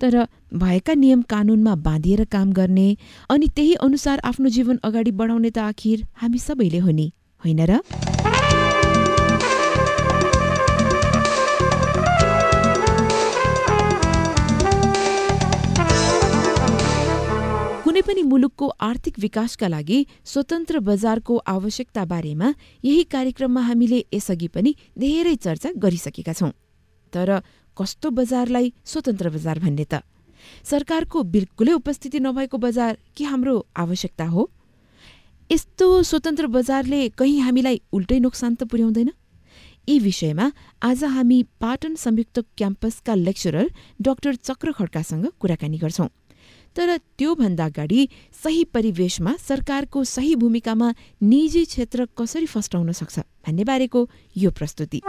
तर भएका नियम कानूनमा बाँधिएर काम गर्ने अनि त्यही अनुसार आफ्नो जीवन अगाडि बढाउने त आखिर हामी सबैले हो नि होइन र? कुनै पनि मुलुकको आर्थिक विकासका लागि स्वतन्त्र बजारको आवश्यकता बारेमा यही कार्यक्रममा हामीले यसअघि पनि धेरै चर्चा गरिसकेका छौं। तर कस्तो बजारलाई स्वतन्त्र बजार भन्ने त? सरकारको बिल्कुलै उपस्थिति नभएको बजार के हाम्रो आवश्यकता हो? यस्तो स्वतन्त्र बजारले कहीँ हामीलाई उल्टै नोक्सान त पुर्याउँदैन? यी विषयमा आज हामी पाटन संयुक्त क्याम्पसका लेक्चरर डाक्टर चक्र खड्कासँग कुराकानी गर्छौं। तर त्योभन्दा अगाडि सही परिवेशमा सरकारको सही भूमिकामा निजी क्षेत्र कसरी फस्टाउन सक्छ भन्ने बारेको यो प्रस्तुति।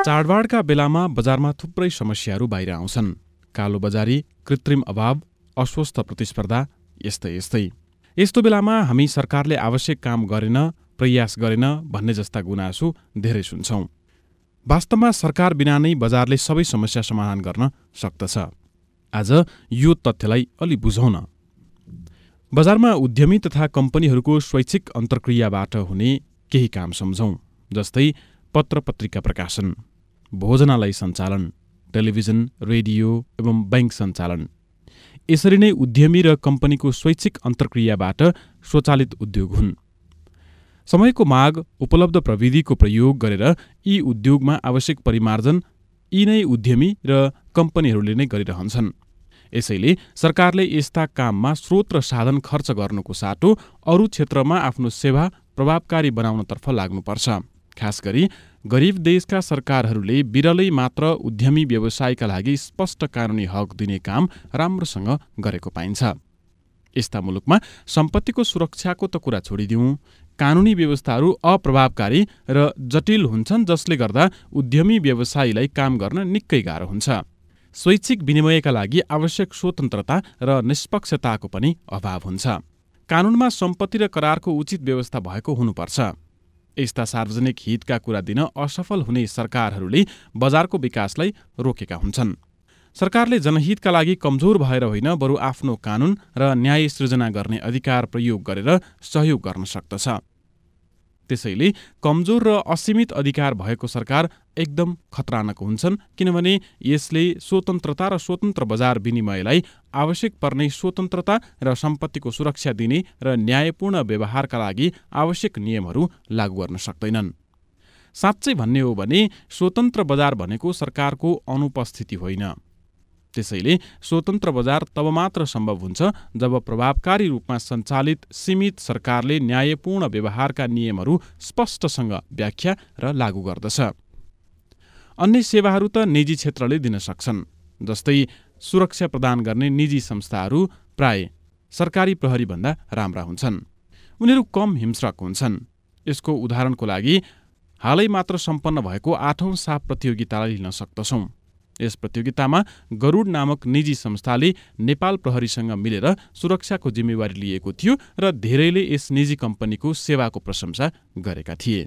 चाडबाडका बेलामा बजारमा थुप्रै समस्याहरू बाहिर आउँछन्। कालो बजारी कृत्रिम अभाव अस्वस्थ प्रतिस्पर्धा यस्तै यस्तै। यस्तो बेलामा हामी सरकारले आवश्यक काम गरेन प्रयास गरेन भन्ने जस्ता गुनासो धेरै सुन्छौं। वास्तवमा सरकार बिना नै बजारले सबै समस्या समाधान गर्न सक्दछ। आज यो तथ्यलाई अलि बुझौँ न। बजारमा उद्यमी तथा कम्पनीहरूको स्वैच्छिक अन्तर्क्रियाबाट हुने केही काम सम्झौँ जस्तै पत्र पत्रिका प्रकाशन। भोजनालय सञ्चालन टेलिभिजन रेडियो एवं बैंक सञ्चालन। यसरी नै उद्यमी र कम्पनीको स्वैच्छिक अन्तर्क्रियाबाट स्वचालित उद्योग हुन्। समयको माग उपलब्ध प्रविधिको प्रयोग गरेर यी उद्योगमा आवश्यक परिमार्जन यी नै उद्यमी र कम्पनीहरूले नै गरिरहन्छन्। यसैले सरकारले यस्ता काममा स्रोत र साधन खर्च गर्नुको साटो अरू क्षेत्रमा आफ्नो सेवा प्रभावकारी बनाउनतर्फ लाग्नुपर्छ। खास गरी गरिब देशका सरकारहरूले बिरलै मात्र उद्यमी व्यवसायका लागि स्पष्ट कानुनी हक दिने काम राम्रोसँग गरेको पाइन्छ। यस्ता मुलुकमा सम्पत्तिको सुरक्षाको त कुरा छोडिदिउँ। कानुनी व्यवस्थाहरू अप्रभावकारी र जटिल हुन्छन् जसले गर्दा उद्यमी व्यवसायीलाई काम गर्न निकै गाह्रो हुन्छ। स्वैच्छिक विनिमयका लागि आवश्यक स्वतन्त्रता र निष्पक्षताको पनि अभाव हुन्छ। कानुनमा सम्पत्ति र करारको उचित व्यवस्था भएको हुनुपर्छ। यस्ता सार्वजनिक हितका कुरा दिन असफल हुने सरकारहरूले बजारको विकासलाई रोकेका हुन्छन्। सरकारले जनहितका लागि कमजोर भएर होइन बरु आफ्नो कानुन र न्याय सृजना गर्ने अधिकार प्रयोग गरेर सहयोग गर्न सक्दछ। त्यसैले कमजोर र असीमित अधिकार भएको सरकार एकदम खतरानक हुन्छन् किनभने यसले स्वतन्त्रता र स्वतन्त्र बजार विनिमयलाई आवश्यक पर्ने स्वतन्त्रता र सम्पत्तिको सुरक्षा दिने र न्यायपूर्ण व्यवहारका लागि आवश्यक नियमहरू लागू गर्न सक्दैनन्। साँच्चै भन्ने हो भने स्वतन्त्र बजार भनेको सरकारको अनुपस्थिति होइन। त्यसैले स्वतन्त्र बजार तब मात्र सम्भव हुन्छ जब प्रभावकारी रूपमा सञ्चालित सीमित सरकारले न्यायपूर्ण व्यवहारका नियमहरू स्पष्टसँग व्याख्या र लागू गर्दछ। अन्य सेवाहरू त निजी क्षेत्रले दिन सक्छन् जस्तै सुरक्षा प्रदान गर्ने निजी संस्थाहरू प्राय सरकारी प्रहरीभन्दा राम्रा हुन्छन्। उनीहरू कम हिंस्रक हुन्छन्। यसको उदाहरणको लागि हालै मात्र सम्पन्न भएको आठौं साप प्रतियोगितालाई लिन सक्दछौं। यस प्रतियोगितामा गरुड नामक निजी संस्थाले नेपाल प्रहरीसँग मिलेर सुरक्षाको जिम्मेवारी लिएको थियो र धेरैले यस निजी कम्पनीको सेवाको प्रशंसा गरेका थिए।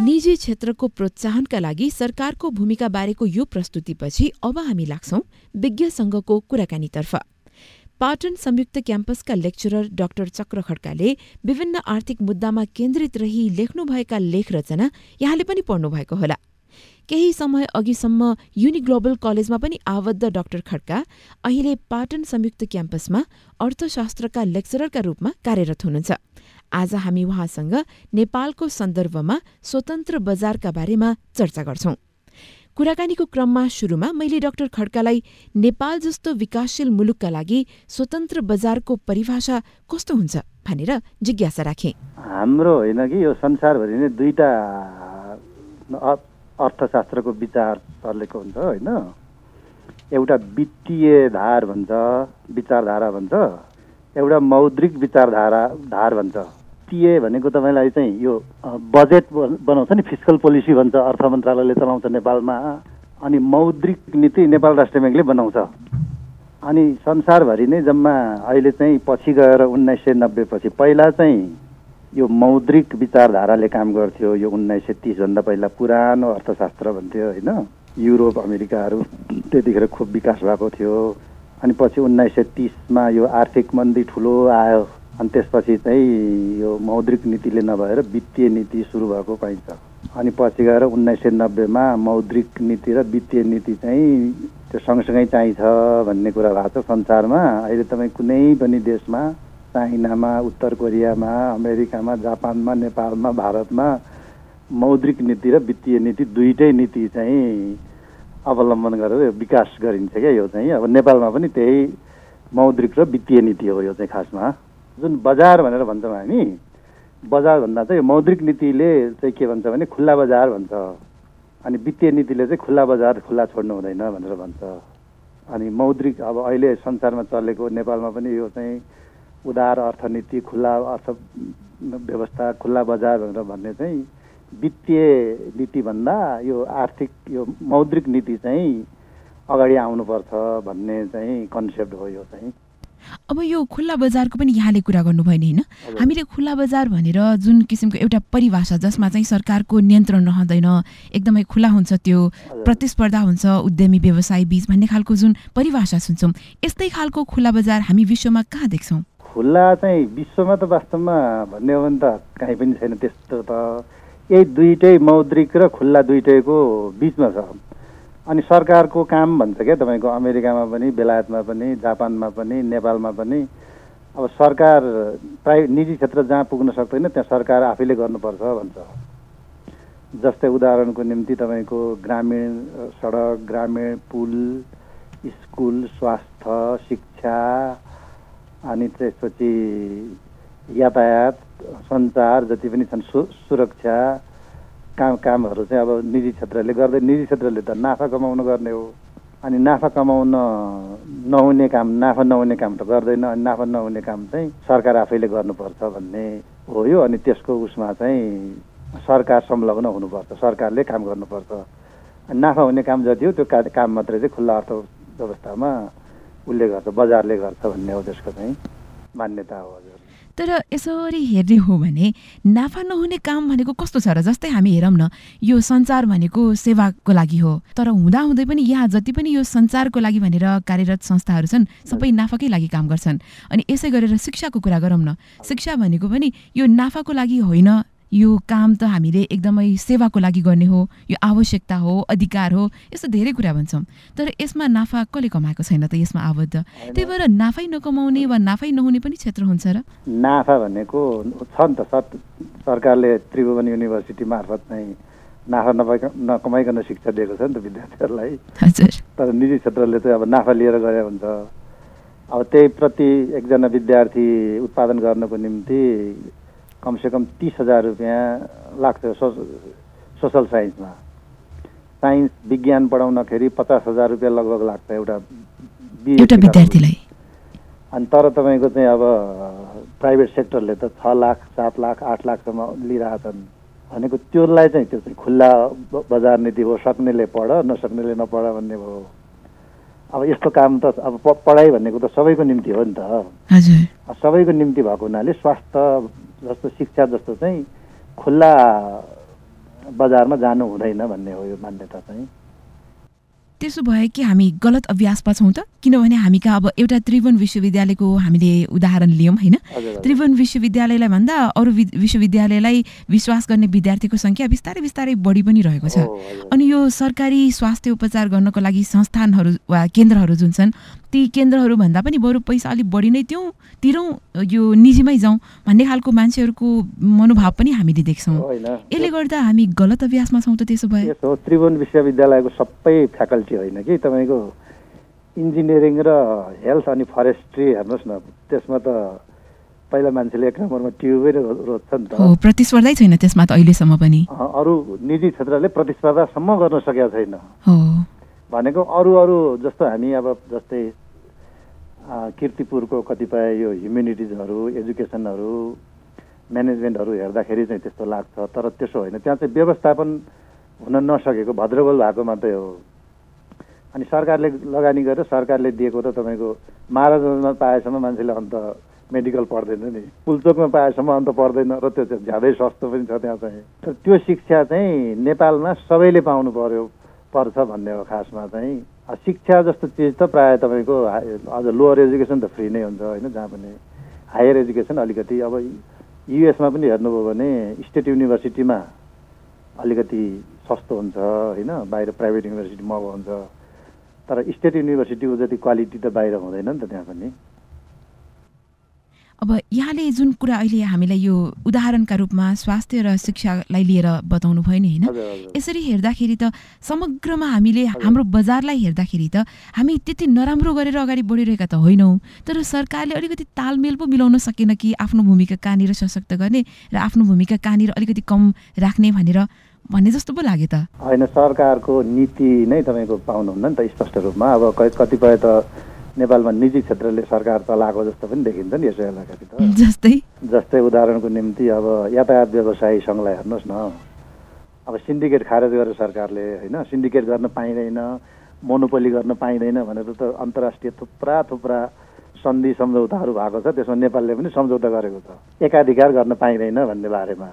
निजी क्षेत्रको प्रोत्साहनका लागि सरकारको भूमिका बारेको यो प्रस्तुतिपछि अब हामी लाग्छौं विज्ञ संघको कुराकानीतर्फ। पाटन संयुक्त क्याम्पसका लेक्चरर डाक्टर चक्र खड्काले विभिन्न आर्थिक मुद्दामा केन्द्रित रही लेख्नुभएका लेख रचना यहाँले पनि पढ्नु भएको होला। केही समय अघिसम्म युनिग्लोबल कलेजमा पनि आबद्ध डाक्टर खड्का अहिले पाटन संयुक्त क्याम्पसमा अर्थशास्त्रका लेक्चररका रूपमा कार्यरत हुनुहुन्छ। आज हामी उहाँसँग नेपालको सन्दर्भमा स्वतन्त्र बजारका बारेमा चर्चा गर्छौं। कुराकानीको क्रममा सुरुमा मैले डाक्टर खड्कालाई नेपाल जस्तो विकासशील मुलुकका लागि स्वतन्त्र बजारको परिभाषा कस्तो हुन्छ भनेर जिज्ञासा राखे। हाम्रो होइन कि यो संसारभरि नै दुईटा अर्थशास्त्रको विचार चलेको हुन्छ होइन। एउटा वित्तीय धार भन्छ विचारधारा भन्छ। एउटा मौद्रिक विचारधारा धार भन्छ। वित्तीय भनेको तपाईँलाई चाहिँ यो बजेट बन- बनाउँछ नि फिजिकल पोलिसी भन्छ अर्थ मन्त्रालयले चलाउँछ नेपालमा अनि मौद्रिक नीति नेपाल राष्ट्र ब्याङ्कले बनाउँछ। अनि संसारभरि नै जम्मा अहिले चाहिँ पछि गएर उन्नाइस सय नब्बे पछि पहिला चाहिँ यो मौद्रिक विचारधाराले काम गर्थ्यो यो उन्नाइस सय तिसभन्दा पहिला पुरानो अर्थशास्त्र भन्थ्यो होइन? युरोप अमेरिकाहरू त्यतिखेर खुब विकास भएको थियो। अनि पछि उन्नाइस सय तिसमा यो आर्थिक मन्दी ठुलो आयो। अनि त्यसपछि चाहिँ यो मौद्रिक नीतिले नभएर वित्तीय नीति सुरु भएको पाइन्छ। अनि पछि गएर उन्नाइस सय नब्बेमा मौद्रिक नीति र वित्तीय नीति चाहिँ त्यो सँगसँगै चाहिन्छ भन्ने कुरा भएको छ संसारमा। अहिले तपाईँ कुनै पनि देशमा चाइनामा उत्तर कोरियामा अमेरिकामा जापानमा नेपालमा भारतमा मौद्रिक नीति र वित्तीय नीति दुइटै नीति चाहिँ अवलम्बन गरेर विकास गरिन्छ क्या यो चाहिँ। अब नेपालमा पनि त्यही मौद्रिक र वित्तीय नीति हो यो चाहिँ खासमा। जुन बजार भनेर भन्छौँ हामी बजार भन्दा चाहिँ मौद्रिक नीतिले चाहिँ के भन्छ भने खुल्ला बजार भन्छ। अनि वित्तीय नीतिले चाहिँ खुल्ला बजार खुल्ला छोड्नु हुँदैन भनेर भन्छ। अनि मौद्रिक अब अहिले संसारमा चलेको नेपालमा पनि यो चाहिँ उदार अर्थनीति खुल्ला अर्थ व्यवस्था खुल्ला बजार भनेर भन्ने चाहिँ वित्तीय नीतिभन्दा यो आर्थिक यो मौद्रिक नीति चाहिँ अगाडि आउनुपर्छ भन्ने चाहिँ कन्सेप्ट हो यो चाहिँ। अब यो खुल्ला बजारको पनि यहाँले कुरा गर्नुभयो नि होइन। हामीले खुल्ला बजार भनेर जुन किसिमको एउटा परिभाषा जसमा चाहिँ सरकारको नियन्त्रण रहँदैन एकदमै खुला हुन्छ त्यो प्रतिस्पर्धा हुन्छ उद्यमी व्यवसाय बीच भन्ने खालको जुन परिभाषा सुन्छौँ यस्तै खालको खुल्ला बजार हामी विश्वमा कहाँ देख्छौँ? खुल्ला चाहिँ विश्वमा त वास्तवमा भन्ने हो भने त कहीँ पनि छैन त्यस्तो त। यही दुइटै मौद्रिक र खुल्ला दुइटैको बिचमा छ। अनि सरकारको काम भन्छ क्या तपाईँको अमेरिकामा पनि बेलायतमा पनि जापानमा पनि नेपालमा पनि। अब सरकार प्राइ निजी क्षेत्र जहाँ पुग्न सक्दैन त्यहाँ सरकार आफैले गर्नुपर्छ भन्छ। जस्तै उदाहरणको निम्ति तपाईँको ग्रामीण सडक ग्रामीण पुल स्कुल स्वास्थ्य शिक्षा अनि त्यसपछि यातायात सञ्चार जति पनि छन् सु सुरक्षा काम कामहरू चाहिँ अब निजी क्षेत्रले गर्दै निजी क्षेत्रले त नाफा कमाउन गर्ने हो। अनि नाफा कमाउन नहुने काम नाफा नहुने काम त गर्दैन। अनि नाफा नहुने काम चाहिँ सरकार आफैले गर्नुपर्छ भन्ने हो यो। अनि त्यसको उसमा चाहिँ सरकार संलग्न हुनुपर्छ। सरकारले काम गर्नुपर्छ। अनि नाफा हुने काम जति हो त्यो का- काम मात्रै चाहिँ खुल्ला अर्थ व्यवस्थामा उसले गर्छ बजारले गर्छ भन्ने हो त्यसको चाहिँ मान्यता हो हजुर। तर यसरी हेर्ने हो भने नाफा नहुने काम भनेको कस्तो छ र जस्तै हामी हेरौँ न यो सञ्चार भनेको सेवाको लागि हो तर हुँदाहुँदै पनि यहाँ जति पनि यो सञ्चारको लागि भनेर कार्यरत संस्थाहरू छन् सबै नाफाकै लागि काम गर्छन् अनि यसै गरेर शिक्षाको कुरा गरौँ न शिक्षा भनेको पनि यो नाफाको लागि होइन यो काम त हामीले एकदमै सेवाको लागि गर्ने हो यो आवश्यकता हो अधिकार हो यस्तो धेरै कुरा भन्छौँ। तर यसमा नाफा कसले कमाएको छैन त यसमा आबद्ध? त्यही भएर नाफै नकमाउने वा नाफै नहुने पनि क्षेत्र हुन्छ र? नाफा भनेको छ नि त सर सरकारले त्रिभुवन युनिभर्सिटी मार्फत चाहिँ नाफा नपाइ नकमाइकन शिक्षा दिएको छ नि त विद्यार्थीहरूलाई। हजुर। तर निजी क्षेत्रले चाहिँ अब नाफा लिएर गरे हुन्छ। अब त्यही प्रति एकजना विद्यार्थी उत्पादन गर्नको निम्ति कमसेकम तिस हजार रुपियाँ लाग्छ सो सोसल साइन्समा साइन्स विज्ञान पढाउनखेरि पचास हजार रुपियाँ लगभग लाग्छ एउटा एउटा विद्यार्थीलाई। अनि तर तपाईँको चाहिँ अब प्राइभेट सेक्टरले त छ लाख सात लाख आठ लाखसम्म लिइरहेछन्। भनेको त्योलाई चाहिँ त्यो चाहिँ खुल्ला बजार नीति हो सक्नेले पढ नसक्नेले नपढ भन्ने भयो। अब यस्तो काम त अब पढाइ भनेको त सबैको निम्ति हो नि त। सबैको निम्ति भएको हुनाले स्वास्थ्य जस्तो शिक्षा जस्तो चाहिँ खुल्ला बजारमा जानु हुँदैन भन्ने हो यो मान्यता चाहिँ त्यसो भए कि हामी गलत अभ्यासमा छौँ त किनभने हामी कहाँ अब एउटा त्रिभुवन विश्वविद्यालयको हामीले उदाहरण लियौँ होइन। त्रिभुवन विश्वविद्यालयलाई भन्दा अरू विश्वविद्यालयलाई विश्वास गर्ने विद्यार्थीको सङ्ख्या बिस्तारै बिस्तारै बढी पनि रहेको छ। अनि यो सरकारी स्वास्थ्य उपचार गर्नको लागि संस्थानहरू वा केन्द्रहरू जुन छन् ती केन्द्रहरू भन्दा पनि बरु पैसा अलिक बढी नै दिउँ तिरौँ यो निजीमै जाउँ भन्ने खालको मान्छेहरूको मनोभाव पनि हामीले देख्छौँ। यसले गर्दा हामी गलत अभ्यासमा छौँ त त्यसो भए। त्रिभुवन विश्वविद्यालयको सबै फ्याकल्टी होइन कि तपाईँको इन्जिनियरिङ र हेल्थ अनि फरेस्ट्री हेर्नुहोस् न त्यसमा त पहिला मान्छेले एक नम्बरमा ट्युबै रोज्छ नि त। प्रतिस्पर्धै छैन त्यसमा त अहिलेसम्म पनि। अरू निजी क्षेत्रले प्रतिस्पर्धासम्म गर्न सकेका छैन। भनेको अरू अरू जस्तो हामी अब जस्तै किर्तिपुरको कतिपय यो ह्युमेनिटिजहरू एजुकेसनहरू म्यानेजमेन्टहरू हेर्दाखेरि चाहिँ त्यस्तो लाग्छ तर त्यसो होइन। त्यहाँ चाहिँ व्यवस्थापन हुन नसकेको भद्रगोल भएको मात्रै हो। अनि सरकारले लगानी गरेर सरकारले दिएको त तपाईँको महाराजमा पाएसम्म मान्छेले अन्त मेडिकल पढ्दैन नि। पुलचोकमा पाएसम्म अन्त पढ्दैन र त्यो चाहिँ ज्यादै सस्तो पनि छ त्यहाँ चाहिँ। तर त्यो शिक्षा चाहिँ नेपालमा सबैले पाउनु पर्यो पर्छ भन्ने हो खासमा चाहिँ। शिक्षा जस्तो चिज त प्रायः तपाईँको अझ लोवर एजुकेसन त फ्री नै हुन्छ होइन? जहाँ पनि हायर एजुकेसन अलिकति अब युएसमा पनि हेर्नुभयो भने स्टेट युनिभर्सिटीमा अलिकति सस्तो हुन्छ होइन? बाहिर प्राइभेट युनिभर्सिटी महँगो हुन्छ। तर स्टेट युनिभर्सिटीको जति क्वालिटी त बाहिर हुँदैन नि त त्यहाँ पनि। अब यहाँले जुन कुरा अहिले हामीलाई यो उदाहरणका रूपमा स्वास्थ्य र शिक्षालाई लिएर बताउनु भयो नि होइन? यसरी हेर्दाखेरि त समग्रमा हामीले हाम्रो बजारलाई हेर्दाखेरि त हामी त्यति नराम्रो गरेर अगाडि बढिरहेका त होइनौँ तर सरकारले अलिकति तालमेल पो मिलाउन सकेन कि आफ्नो भूमिका कहाँनिर सशक्त गर्ने र आफ्नो भूमिका कहाँनिर अलिकति कम राख्ने भनेर भन्ने जस्तो पो लाग्यो त। होइन सरकारको नीति नै तपाईँको पाउनुहुन्न नि त स्पष्ट रूपमा। अब कतिपय त नेपालमा निजी क्षेत्रले सरकार चलाएको जस्तो पनि देखिन्छ नि यसो हेर्दाखेरि त। जस्तै? जस्तै उदाहरणको निम्ति अब यातायात व्यवसायी सङ्घलाई हेर्नुहोस् न। अब सिन्डिकेट खारेज गरेर सरकारले होइन सिन्डिकेट गर्न पाइँदैन मोनोपोली गर्न पाइँदैन भनेर त अन्तर्राष्ट्रिय थुप्रा थुप्रा सन्धि सम्झौताहरू भएको छ त्यसमा नेपालले पनि सम्झौता गरेको छ। एकाधिकार गर्न पाइँदैन भन्ने बारेमा।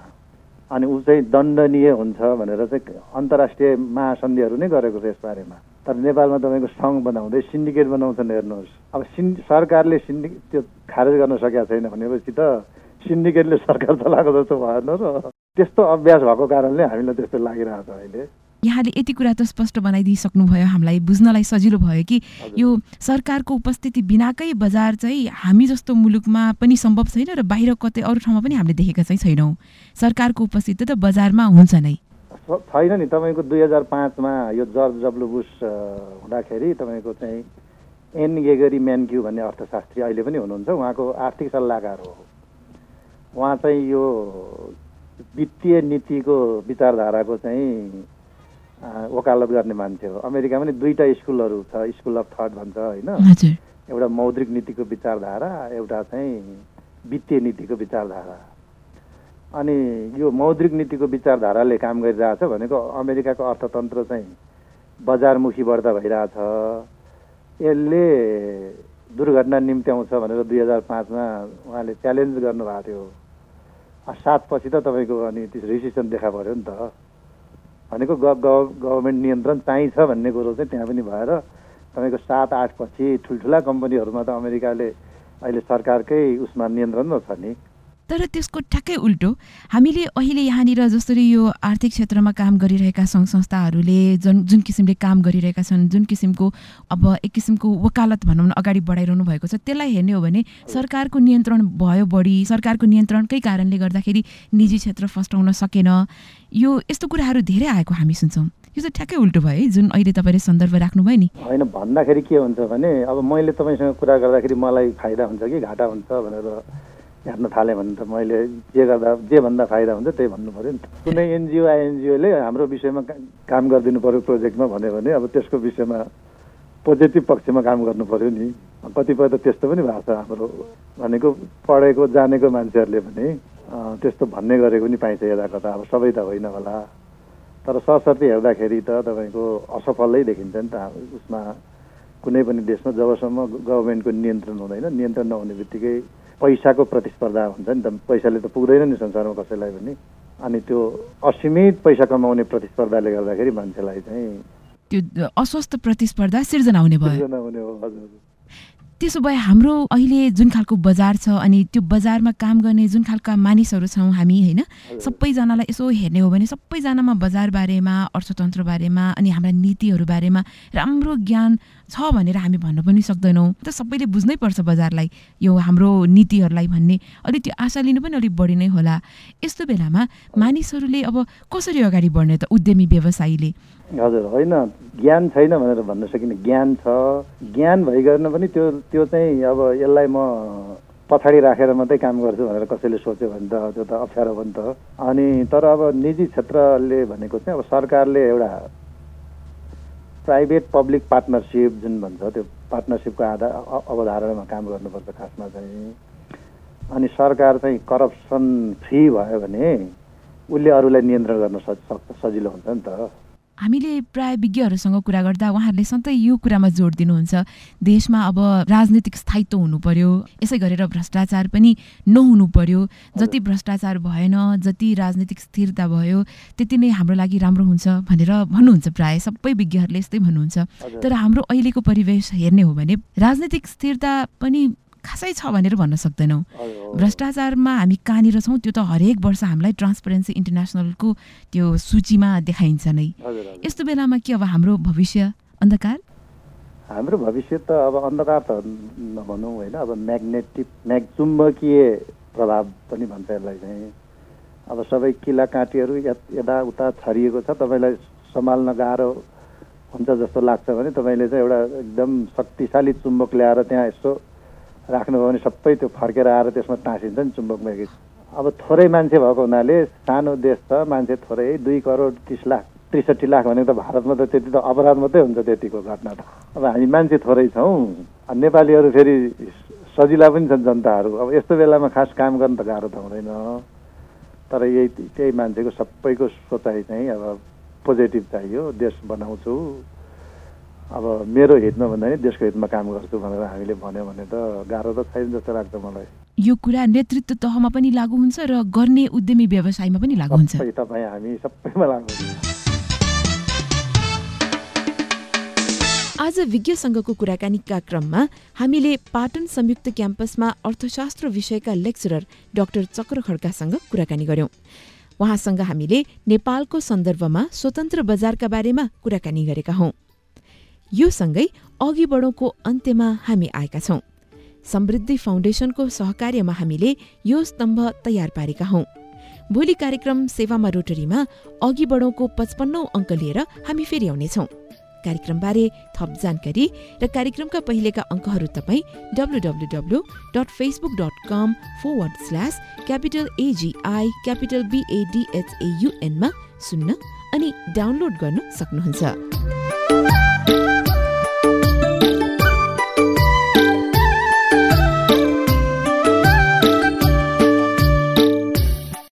अनि ऊ चाहिँ दण्डनीय हुन्छ भनेर चाहिँ अन्तर्राष्ट्रिय महासन्धिहरू नै गरेको छ यसबारेमा। तर नेपालमा तपाईँको सङ्घ बनाउँदै सिन्डिकेट बनाउँछन् हेर्नुहोस्। अब सिन् सरकारले सिन्डि त्यो खारेज गर्न सकेका छैन भनेपछि त सिन्डिकेटले सरकार चलाएको जस्तो भएन र त्यस्तो अभ्यास भएको कारणले हामीलाई त्यस्तो लागिरहेको छ अहिले। यहाँले यति कुरा त स्पष्ट बनाइदिइसक्नुभयो हामीलाई बुझ्नलाई सजिलो भयो कि यो सरकारको उपस्थिति बिनाकै बजार चाहिँ हामी जस्तो मुलुकमा पनि सम्भव छैन र बाहिर कतै अरू ठाउँमा पनि हामीले देखेका चाहिँ छैनौँ। सरकारको उपस्थिति त बजारमा हुन्छ नै। छैन नि तपाईँको दुई हजार पाँचमा यो जर्ज डब्लु बुस हुँदाखेरि तपाईँको चाहिँ एन गेगरी म्यानक्यु भन्ने अर्थशास्त्री अहिले पनि हुनुहुन्छ। उहाँको आर्थिक सल्लाहकार हो। उहाँ चाहिँ यो वित्तीय नीतिको विचारधाराको चाहिँ वकालत गर्ने मान्छे हो। अमेरिकामा पनि दुईवटा स्कुलहरू छ स्कुल अफ थट भन्छ होइन? एउटा मौद्रिक नीतिको विचारधारा एउटा चाहिँ वित्तीय नीतिको विचारधारा। अनि यो मौद्रिक नीतिको विचारधाराले काम गरिरहेछ भनेको अमेरिकाको अर्थतन्त्र चाहिँ बजारमुखी बढ्दा भइरहेछ। यसले दुर्घटना निम्त्याउँछ भनेर दुई हजार पाँचमा उहाँले च्यालेन्ज गर्नुभएको थियो। सातपछि त तपाईँको अनि त्यो रिसिसन देखा पऱ्यो नि त। भनेको गभर्मेन्ट नियन्त्रण चाहिन्छ भन्ने कुरो चाहिँ त्यहाँ पनि भएर तपाईँको सात आठपछि ठुल्ठुला कम्पनीहरूमा त अमेरिकाले अहिले सरकारकै उसमा नियन्त्रण छ नि। तर त्यसको ठ्याक्कै उल्टो। हामीले अहिले यहाँनिर जसरी यो आर्थिक क्षेत्रमा काम गरिरहेका सङ्घ संस्थाहरूले जुन जुन किसिमले काम गरिरहेका छन् जुन किसिमको अब एक किसिमको वकालत भनौँ न अगाडि बढाइरहनु भएको छ त्यसलाई हेर्ने हो भने सरकारको नियन्त्रण भयो बढी सरकारको नियन्त्रणकै कारणले गर्दाखेरि निजी क्षेत्र फस्टाउन सकेन। यो यस्तो कुराहरू धेरै आएको हामी सुन्छौँ। यो चाहिँ ठ्याक्कै उल्टो भयो है जुन अहिले तपाईँले सन्दर्भ राख्नुभयो नि। होइन भन्दाखेरि के हुन्छ भने अब मैले तपाईँसँग कुरा गर्दाखेरि मलाई फाइदा हुन्छ कि घाटा हुन्छ भनेर हेर्न थालेँ भने त मैले जे गर्दा जे भन्दा फाइदा हुन्छ त्यही भन्नु पऱ्यो नि त। कुनै एनजिओ आइएनजिओले हाम्रो विषयमा काम गरिदिनु पऱ्यो प्रोजेक्टमा भन्यो भने अब त्यसको विषयमा पोजिटिभ पक्षमा काम गर्नु पऱ्यो नि। कतिपय त त्यस्तो पनि भएको छ हाम्रो भनेको पढेको जानेको मान्छेहरूले पनि त्यस्तो भन्ने गरेको पनि पाइन्छ यता कता अब सबै त होइन होला। तर सरसर्ती हेर्दाखेरि त तपाईँको असफलै देखिन्छ नि त। उसमा कुनै पनि देशमा जबसम्म गभर्मेन्टको नियन्त्रण हुँदैन नियन्त्रण नहुने बित्तिकै पैसाको प्रतिस्पर्धा हुन्छ नि त। पैसाले त पुग्दैन नि संसारमा कसैलाई पनि। अनि त्यो असीमित पैसा कमाउने प्रतिस्पर्धाले गर्दाखेरि मान्छेलाई चाहिँ त्यो अस्वस्थ प्रतिस्पर्धा सिर्जना हुने भयो। सिर्जना हुने हो हजुर। त्यसो भए हाम्रो अहिले जुन खालको बजार छ अनि त्यो बजारमा काम गर्ने जुन खालका मानिसहरू छौँ हामी होइन? सबैजनालाई यसो हेर्ने हो भने सबैजनामा बजार बारेमा अर्थतन्त्र बारेमा अनि हाम्रा नीतिहरू बारेमा राम्रो ज्ञान छ भनेर हामी भन्न पनि सक्दैनौँ। त सबैले बुझ्नै पर्छ बजारलाई यो हाम्रो नीतिहरूलाई भन्ने। अलिक त्यो आशा लिनु पनि अलिक बढी नै होला। यस्तो बेलामा मानिसहरूले अब कसरी अगाडि बढ्ने त उद्यमी व्यवसायीले? हजुर होइन। ज्ञान छैन भनेर भन्न सकिने। ज्ञान छ। ज्ञान भइकन पनि त्यो त्यो चाहिँ अब यसलाई म पछाडि राखेर मात्रै काम गर्छु भनेर कसैले सोच्यो भने त त्यो त अप्ठ्यारो पनि त। अनि तर अब निजी क्षेत्रले भनेको चाहिँ अब सरकारले एउटा प्राइभेट पब्लिक पार्टनरसिप जुन भन्छ त्यो पार्टनरसिपको आधार अवधारणामा काम गर्नुपर्छ खासमा चाहिँ। अनि सरकार चाहिँ करप्सन फ्री भयो भने उसले अरूलाई नियन्त्रण गर्न सक्छ सजिलो हुन्छ नि त। हामीले प्राय विज्ञहरूसँग कुरा गर्दा उहाँहरूले सधैँ यो कुरामा जोड दिनुहुन्छ। देशमा अब राजनीतिक स्थायित्व हुनु पर्यो यसै गरेर भ्रष्टाचार पनि नहुनु पर्यो जति भ्रष्टाचार भएन जति राजनीतिक स्थिरता भयो त्यति नै हाम्रो लागि राम्रो हुन्छ भनेर भन्नुहुन्छ प्राय। सबै विज्ञहरूले यस्तै भन्नुहुन्छ। तर हाम्रो अहिलेको परिवेश हेर्ने हो भने राजनीतिक स्थिरता पनि खासै छ भनेर भन्न सक्दैनौँ। भ्रष्टाचारमा हामी कहाँनिर छौँ? त्यो त हरेक वर्ष हामीलाई ट्रान्सपरेन्सी इन्टरनेसनलको त्यो सूचीमा देखाइन्छ नै। यस्तो बेलामा के अब हाम्रो भविष्य अन्धकार? हाम्रो भविष्य त अब अन्धकार त नभनौँ होइन अब म्याग्नेटिक म्याग चुम्बकीय प्रभाव पनि भन्छ यसलाई चाहिँ अब सबै किला काँटीहरू यताउता छरिएको छ तपाईँलाई सम्हाल्न गाह्रो हुन्छ जस्तो लाग्छ भने तपाईँले चाहिँ एउटा एकदम शक्तिशाली चुम्बक ल्याएर त्यहाँ यसो राख्नुभयो भने सबै त्यो फर्केर आएर त्यसमा टाँसिन्छ नि चुम्बक म्याग्नेट अब थोरै मान्छे भएको हुनाले सानो देश छ मान्छे थोरै दुई करोड तिस लाख त्रिसठी लाख भनेको त भारतमा त त्यति त अपराध मात्रै हुन्छ त्यतिको घटना त। अब हामी मान्छे थोरै छौँ। नेपालीहरू फेरि सजिला पनि छन् जनताहरू। अब यस्तो बेलामा खास काम गर्न त गाह्रो त हुँदैन। तर यही त्यही मान्छेको सबैको सोचाइ चाहिँ अब पोजिटिभ चाहियो देश बनाउँछु। अब मेरो हितमा भन्दा नि देशको हितमा काम गर्छु भनेर हामीले भन्यो भने त गाह्रो त छैन जस्तो लाग्छ मलाई। यो कुरा नेतृत्व तहमा पनि लागू हुन्छ र गर्ने उद्यमी व्यवसायमा पनि लागू हुन्छ। सबै तपाईँ हामी सबैमा लाग्नु हुन्छ। आज विज्ञसँगको कुराकानीका क्रममा हामीले पाटन संयुक्त क्याम्पसमा अर्थशास्त्र विषयका लेक्चरर डाक्टर चक्र खड्कासँग कुराकानी गर्यौं। उहाँसँग हामीले नेपालको सन्दर्भमा स्वतन्त्र बजारका बारेमा कुराकानी गरेका हौं। यो सँगै अघि बढौँको अन्त्यमा हामी आएका छौं। समृद्धि फाउन्डेसनको सहकार्यमा हामीले यो स्तम्भ तयार पारेका हौं। भोलि कार्यक्रम सेवामा रोटरीमा अघि बढौँको पचपन्नौ अङ्क लिएर हामी फेरि आउनेछौं। कार्यक्रमबारे थप जानकारी र कार्यक्रमका पहिलेका अङ्कहरू तपाईँ डब्लुडब्लुडब्लु dot Facebook dot com forward slash capital AGI capital बिएडिएचएयुएनमा सुन्न अनि डाउनलोड गर्न सक्नुहुन्छ।